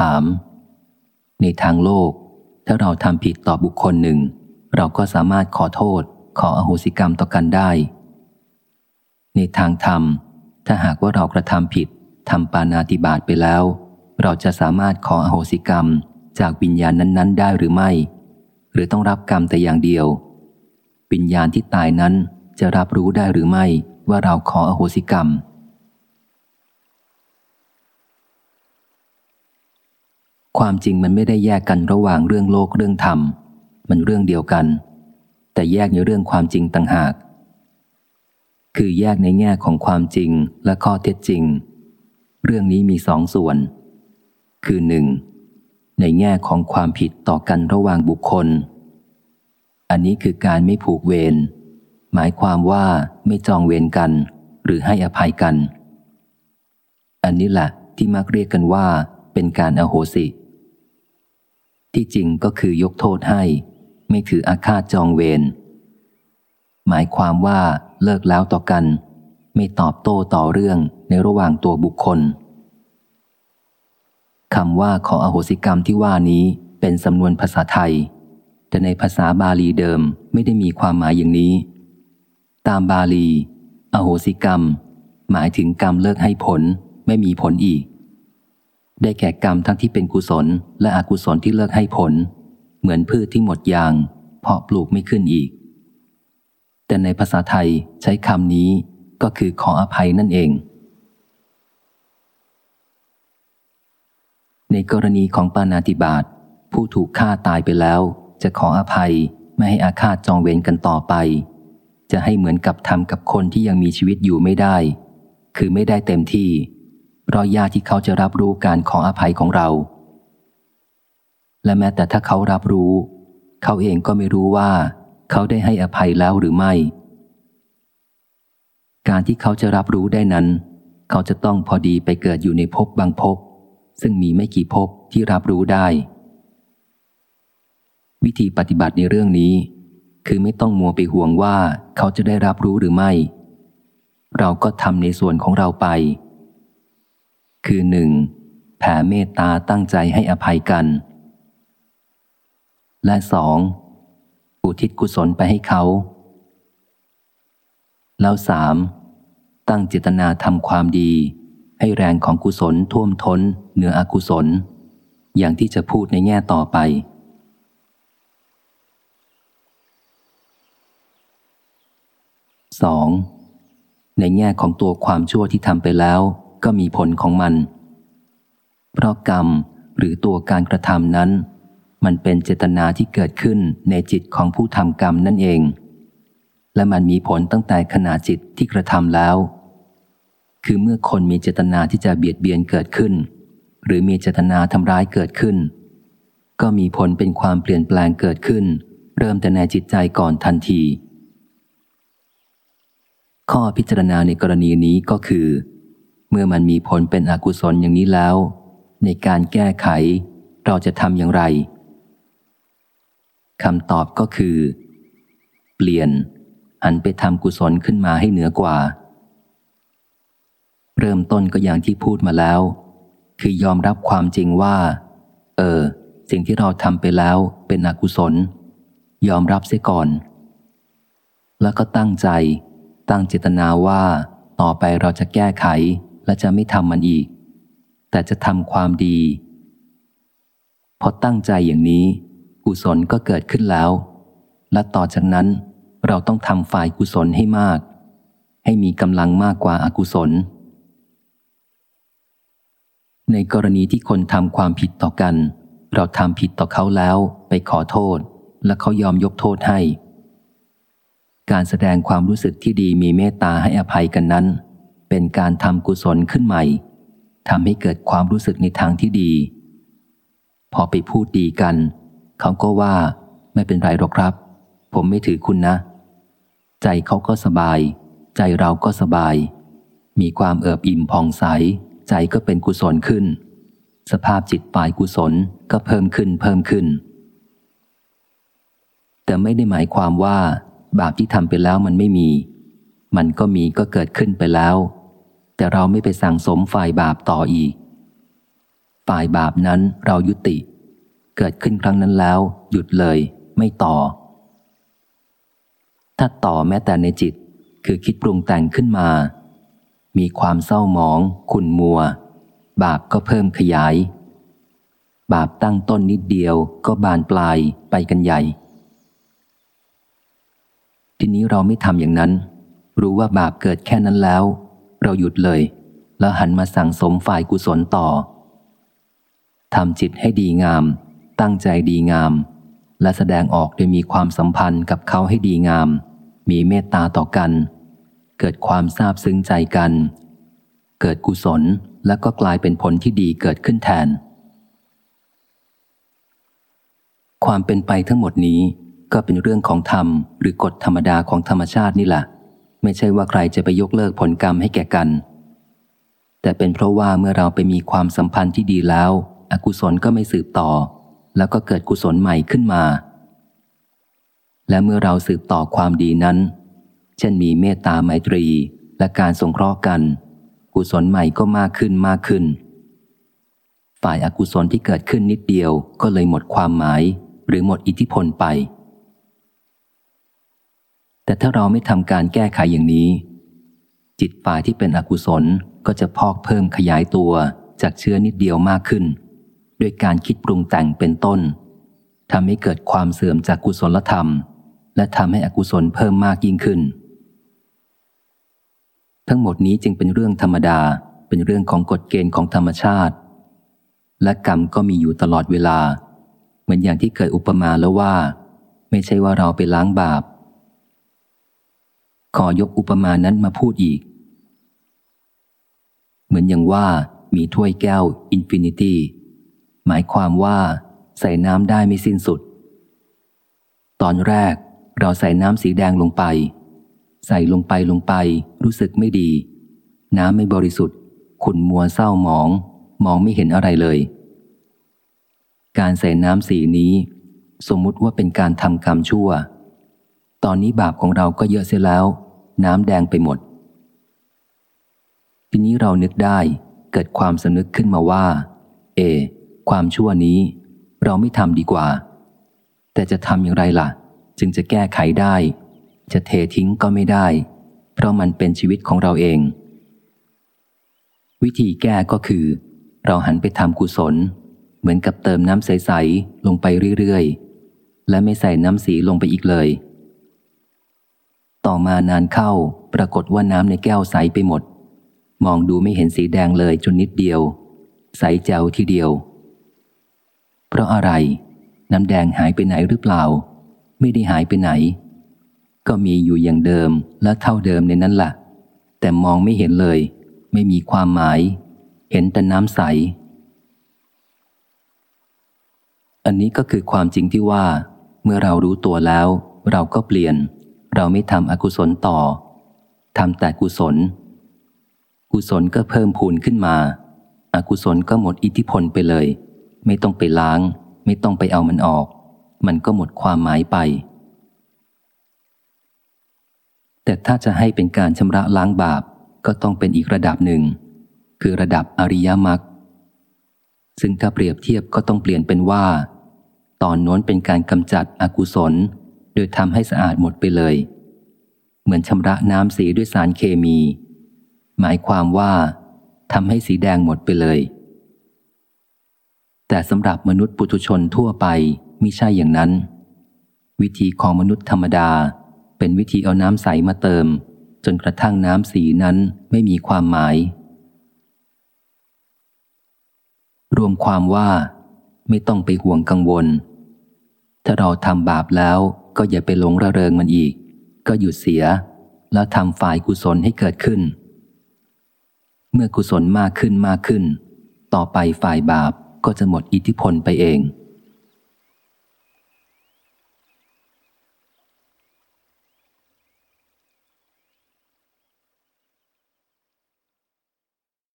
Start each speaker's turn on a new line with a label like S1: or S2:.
S1: ถาม ในทางโลก ถ้าเราทำผิดต่อบุคคลหนึ่ง เราก็สามารถขอโทษ ขออโหสิกรรมต่อกันได้ ในทางธรรม ถ้าหากว่าเรากระทำผิดทำปานาติบาตไปแล้ว เราจะสามารถขออโหสิกรรมจากวิญญาณนั้นๆ ได้หรือไม่ หรือต้องรับกรรมแต่อย่างเดียว วิญญาณที่ตายนั้นจะรับรู้ได้หรือไม่ว่าเราขออโหสิกรรม ความจริงมันไม่ได้แยกกันระหว่างเรื่องโลกเรื่องธรรม มันเรื่องเดียวกัน แต่แยกในเรื่องความจริงต่างหาก คือแยกในแง่ของความจริงและข้อเท็จจริง เรื่องนี้มีสองส่วน คือหนึ่งในแง่ของความผิดต่อกันระหว่างบุคคล อันนี้คือการไม่ผูกเวร หมายความว่าไม่จองเวรกัน หรือให้อภัยกัน อันนี้แหละที่มักเรียกกันว่าเป็นการอโหสิ ที่จริงก็คือยกโทษให้ ไม่ถืออาฆาตจองเวร หมายความว่าเลิกแล้วต่อกัน ไม่ตอบโต้ต่อเรื่องในระหว่างตัวบุคคลคำว่าขออโหสิกรรมที่ว่านี้เป็นสำนวนภาษาไทย แต่ในภาษาบาลีเดิมไม่ได้มีความหมายอย่างนี้ ตามบาลี อโหสิกรรม หมายถึงกรรมเลิกให้ผลไม่มีผลอีก ได้แก่กรรมทั้งที่เป็นกุศล และอกุศลที่เลิกให้ผล เหมือนพืชที่หมดยาง เพาะปลูกไม่ขึ้นอีก แต่ในภาษาไทยใช้คำนี้ก็คือขออภัยนั่นเอง ในกรณีของปานาติบาตผู้ถูกฆ่าตายไปแล้ว จะขออภัยไม่ให้อาฆาตจองเวรกันต่อไป จะให้เหมือนกับทำกับคนที่ยังมีชีวิตอยู่ไม่ได้ คือไม่ได้เต็มที่ เพรอยาที่เขาจะรับรู้การขออภัยของเรา และแม้แต่ถ้าเขารับรู้ เขาเองก็ไม่รู้ว่า เขาได้ให้อภัยแล้วหรือไม่ การที่เขาจะรับรู้ได้นั้น เขาจะต้องพอดีไปเกิดอยู่ในภพบางภพซึ่งมีไม่กี่ภพที่รับรู้ได้ วิธีปฏิบัติในเรื่องนี้ คือไม่ต้องมัวไปห่วงว่าเขาจะได้รับรู้หรือไม่ เราก็ทำในส่วนของเราไป คือหนึ่งแผ่เมตตาตั้งใจให้อภัยกัน และสองอุทิศกุศลไปให้เขา แล้วสามตั้งเจตนาทำความดี ให้แรงของกุศลท่วมท้นเหนืออกุศล อย่างที่จะพูดในแง่ต่อไป 2. ในแง่ของตัวความชั่วที่ทำไปแล้ว ก็มีผลของมัน เพราะกรรมหรือตัวการกระทำนั้น มันเป็นเจตนาที่เกิดขึ้นในจิตของผู้ทำกรรมนั่นเอง และมันมีผลตั้งแต่ขณะจิตที่กระทำแล้ว คือเมื่อคนมีเจตนาที่จะเบียดเบียนเกิดขึ้น หรือมีเจตนาทำร้ายเกิดขึ้น ก็มีผลเป็นความเปลี่ยนแปลงเกิดขึ้น เริ่มแต่ในจิตใจก่อนทันทีข้อพิจารณาในกรณีนี้ก็คือ เมื่อมันมีผลเป็นอกุศลอย่างนี้แล้ว ในการแก้ไข เราจะทำอย่างไรคำตอบก็คือ เปลี่ยนหันไปทำกุศลขึ้นมาให้เหนือกว่า เริ่มต้นก็อย่างที่พูดมาแล้ว คือยอมรับความจริงว่า เออ สิ่งที่เราทำไปแล้วเป็นอกุศล ยอมรับเสียก่อน แล้วก็ตั้งใจ ตั้งเจตนาว่า ต่อไปเราจะแก้ไข และจะไม่ทำมันอีก แต่จะทำความดี พอตั้งใจอย่างนี้ กุศลก็เกิดขึ้นแล้ว และต่อจากนั้นเราต้องทำฝ่ายกุศลให้มาก ให้มีกำลังมากกว่าอากุศล ในกรณีที่คนทำความผิดต่อกัน เราทำผิดต่อเขาแล้วไปขอโทษ และเขายอมยกโทษให้ การแสดงความรู้สึกที่ดีมีเมตตาให้อภัยกันนั้น เป็นการทำกุศลขึ้นใหม่ทำให้เกิดความรู้สึกในทางที่ดี พอไปพูดดีกัน เขาก็ว่าไม่เป็นไรหรอกครับ ผมไม่ถือคุณนะ ใจเขาก็สบาย ใจเราก็สบาย มีความเอิบอิ่มผ่องใส ใจก็เป็นกุศลขึ้น สภาพจิตฝ่ายกุศลก็เพิ่มขึ้นเพิ่มขึ้น แต่ไม่ได้หมายความว่า บาปที่ทำไปแล้วมันไม่มี มันก็มีก็เกิดขึ้นไปแล้ว แต่เราไม่ไปสั่งสมฝ่ายบาปต่ออีก ฝ่ายบาปนั้นเรายุติ เกิดขึ้นครั้งนั้นแล้ว หยุดเลย ไม่ต่อ ถ้าต่อแม้แต่ในจิตคือคิดปรุงแต่งขึ้นมา มีความเศร้าหมอง ขุ่นมัว บาปก็เพิ่มขยาย บาปตั้งต้นนิดเดียวก็บานปลายไปกันใหญ่ ทีนี้เราไม่ทำอย่างนั้น รู้ว่าบาปเกิดแค่นั้นแล้ว เราหยุดเลย แล้วหันมาสั่งสมฝ่ายกุศลต่อทำจิตให้ดีงาม ตั้งใจดีงาม และแสดงออกโดยมีความสัมพันธ์กับเขาให้ดีงาม มีเมตตาต่อกัน เกิดความซาบซึ้งใจกัน เกิดกุศลและก็กลายเป็นผลที่ดีเกิดขึ้นแทน ความเป็นไปทั้งหมดนี้ก็เป็นเรื่องของธรรมหรือกฎธรรมดาของธรรมชาตินี่แหละ ไม่ใช่ว่าใครจะไปยกเลิกผลกรรมให้แก่กัน แต่เป็นเพราะว่าเมื่อเราไปมีความสัมพันธ์ที่ดีแล้ว อกุศลก็ไม่สืบต่อ แล้วก็เกิดกุศลใหม่ขึ้นมา และเมื่อเราสืบต่อความดีนั้น เช่นมีเมตตาไมตรีและการสงเคราะห์กัน กุศลใหม่ก็มากขึ้นมากขึ้น ฝ่ายอากุศลที่เกิดขึ้นนิดเดียวก็เลยหมดความหมาย หรือหมดอิทธิพลไป แต่ถ้าเราไม่ทำการแก้ไขอย่างนี้ จิตฝ่ายที่เป็นอกุศลก็จะพอกเพิ่มขยายตัวจากเชื้อนิดเดียวมากขึ้น ด้วยการคิดปรุงแต่งเป็นต้นทำให้เกิดความเสื่อมจากกุศลธรรม และทำให้อกุศลเพิ่มมากยิ่งขึ้น ทั้งหมดนี้จึงเป็นเรื่องธรรมดาเป็นเรื่องของกฎเกณฑ์ของธรรมชาติ และกรรมก็มีอยู่ตลอดเวลา เหมือนอย่างที่เคยอุปมาแล้วว่า ไม่ใช่ว่าเราไปล้างบาป ขอยกอุปมานั้นมาพูดอีก เหมือนอย่างว่ามีถ้วยแก้ว infinity หมายความว่า ใส่น้ำได้ไม่สิ้นสุด ตอนแรกเราใส่น้ำสีแดงลงไป ใส่ลงไปลงไป รู้สึกไม่ดี น้ำไม่บริสุทธิ์ขุ่นมัวเศร้าหมอง มองไม่เห็นอะไรเลย การใส่น้ำสีนี้ สมมุติว่าเป็นการทำกรรมชั่ว ตอนนี้บาปของเราก็เยอะเสียแล้ว น้ำแดงไปหมด ทีนี้เรานึกได้เกิดความสำนึกขึ้นมาว่า เอ ความชั่วนี้ เราไม่ทำดีกว่า แต่จะทำอย่างไรล่ะ จึงจะแก้ไขได้ จะเททิ้งก็ไม่ได้ เพราะมันเป็นชีวิตของเราเอง วิธีแก้ก็คือ เราหันไปทำกุศล เหมือนกับเติมน้ำใส ๆ ลงไปเรื่อย ๆ และไม่ใส่น้ำสีลงไปอีกเลย ต่อมานานเข้าปรากฏว่าน้ำในแก้วใสไปหมด มองดูไม่เห็นสีแดงเลยจนนิดเดียว ใสแจ๋วทีเดียว เพราะอะไร น้ำแดงหายไปไหนหรือเปล่า ไม่ได้หายไปไหน ก็มีอยู่อย่างเดิมและเท่าเดิมในนั้นละ่ะ แต่มองไม่เห็นเลย ไม่มีความหมาย เห็นแต่น้ำใส อันนี้ก็คือความจริงที่ว่า เมื่อเรารู้ตัวแล้ว เราก็เปลี่ยน เราไม่ทำอกุศลต่อทำแต่กุศล กุศลก็เพิ่มพูนขึ้นมาอากุศลก็หมดอิทธิพลไปเลย ไม่ต้องไปล้าง ไม่ต้องไปเอามันออก มันก็หมดความหมายไป แต่ถ้าจะให้เป็นการชำระล้างบาปก็ต้องเป็นอีกระดับหนึ่ง คือระดับอริยมรรคซึ่งถ้าเปรียบเทียบก็ต้องเปลี่ยนเป็นว่า ตอนโน้นเป็นการกำจัดอกุศล โดยทำให้สะอาดหมดไปเลย เหมือนชำระน้ำสีด้วยสารเคมี หมายความว่าทำให้สีแดงหมดไปเลย แต่สำหรับมนุษย์ปุถุชนทั่วไปมิใช่อย่างนั้น วิธีของมนุษย์ธรรมดา เป็นวิธีเอาน้ำใสมาเติม จนกระทั่งน้ำสีนั้นไม่มีความหมาย รวมความว่าไม่ต้องไปห่วงกังวล ถ้าเราทำบาปแล้ว ก็อย่าไปหลงระเริงมันอีก ก็หยุดเสีย แล้วทำฝ่ายกุศลให้เกิดขึ้น เมื่อกุศลมากขึ้นมากขึ้น ต่อไปฝ่ายบาปก็จะหมดอิทธิพลไปเอง